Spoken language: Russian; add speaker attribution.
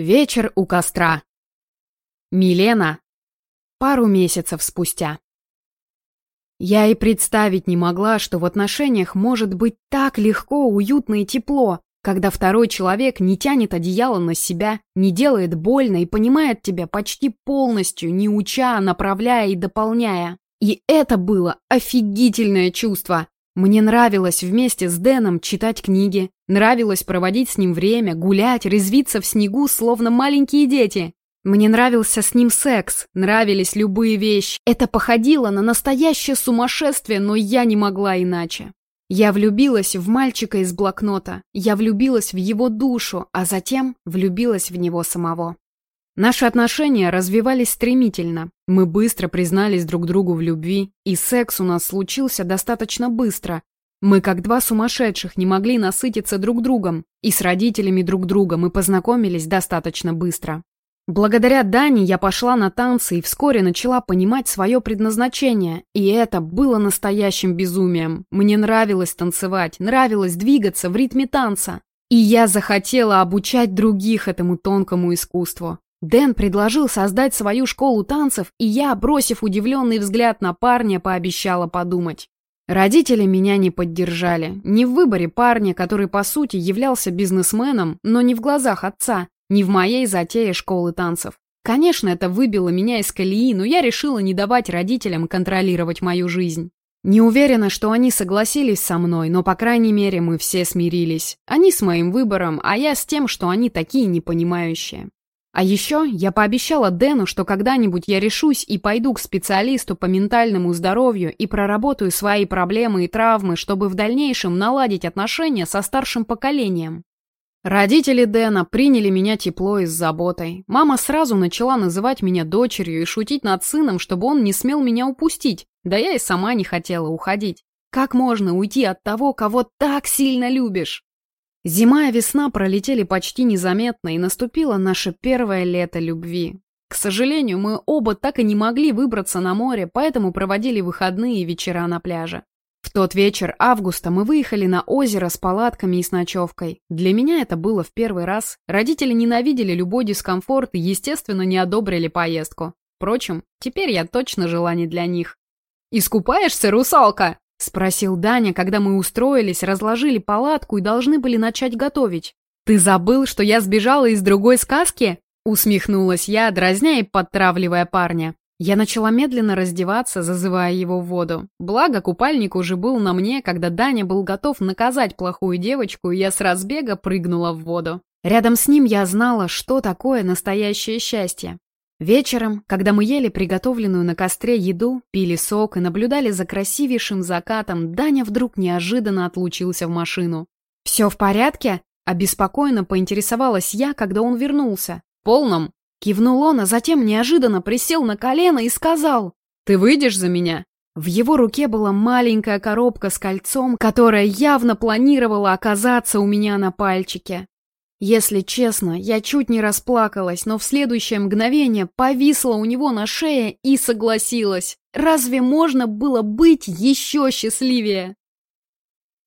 Speaker 1: Вечер у костра. Милена. Пару месяцев спустя. Я и представить не могла, что в отношениях может быть так легко, уютно и тепло, когда второй человек не тянет одеяло на себя, не делает больно и понимает тебя почти полностью, не уча, направляя и дополняя. И это было офигительное чувство. Мне нравилось вместе с Дэном читать книги, нравилось проводить с ним время, гулять, резвиться в снегу, словно маленькие дети. Мне нравился с ним секс, нравились любые вещи. Это походило на настоящее сумасшествие, но я не могла иначе. Я влюбилась в мальчика из блокнота, я влюбилась в его душу, а затем влюбилась в него самого. Наши отношения развивались стремительно. Мы быстро признались друг другу в любви, и секс у нас случился достаточно быстро. Мы, как два сумасшедших, не могли насытиться друг другом, и с родителями друг друга мы познакомились достаточно быстро. Благодаря Дане я пошла на танцы и вскоре начала понимать свое предназначение, и это было настоящим безумием. Мне нравилось танцевать, нравилось двигаться в ритме танца. И я захотела обучать других этому тонкому искусству. Дэн предложил создать свою школу танцев, и я, бросив удивленный взгляд на парня, пообещала подумать. Родители меня не поддержали. Не в выборе парня, который, по сути, являлся бизнесменом, но не в глазах отца, не в моей затее школы танцев. Конечно, это выбило меня из колеи, но я решила не давать родителям контролировать мою жизнь. Не уверена, что они согласились со мной, но, по крайней мере, мы все смирились. Они с моим выбором, а я с тем, что они такие непонимающие. А еще я пообещала Дэну, что когда-нибудь я решусь и пойду к специалисту по ментальному здоровью и проработаю свои проблемы и травмы, чтобы в дальнейшем наладить отношения со старшим поколением. Родители Дэна приняли меня тепло и с заботой. Мама сразу начала называть меня дочерью и шутить над сыном, чтобы он не смел меня упустить. Да я и сама не хотела уходить. Как можно уйти от того, кого так сильно любишь? Зима и весна пролетели почти незаметно, и наступило наше первое лето любви. К сожалению, мы оба так и не могли выбраться на море, поэтому проводили выходные и вечера на пляже. В тот вечер августа мы выехали на озеро с палатками и с ночевкой. Для меня это было в первый раз. Родители ненавидели любой дискомфорт и, естественно, не одобрили поездку. Впрочем, теперь я точно жила не для них. «Искупаешься, русалка?» — спросил Даня, когда мы устроились, разложили палатку и должны были начать готовить. «Ты забыл, что я сбежала из другой сказки?» — усмехнулась я, дразня и подтравливая парня. Я начала медленно раздеваться, зазывая его в воду. Благо, купальник уже был на мне, когда Даня был готов наказать плохую девочку, и я с разбега прыгнула в воду. Рядом с ним я знала, что такое настоящее счастье. Вечером, когда мы ели приготовленную на костре еду, пили сок и наблюдали за красивейшим закатом, Даня вдруг неожиданно отлучился в машину. «Все в порядке?» – обеспокоенно поинтересовалась я, когда он вернулся. «Полном?» – кивнул он, а затем неожиданно присел на колено и сказал «Ты выйдешь за меня?» В его руке была маленькая коробка с кольцом, которая явно планировала оказаться у меня на пальчике. Если честно, я чуть не расплакалась, но в следующее мгновение повисла у него на шее и согласилась. Разве можно было быть еще счастливее?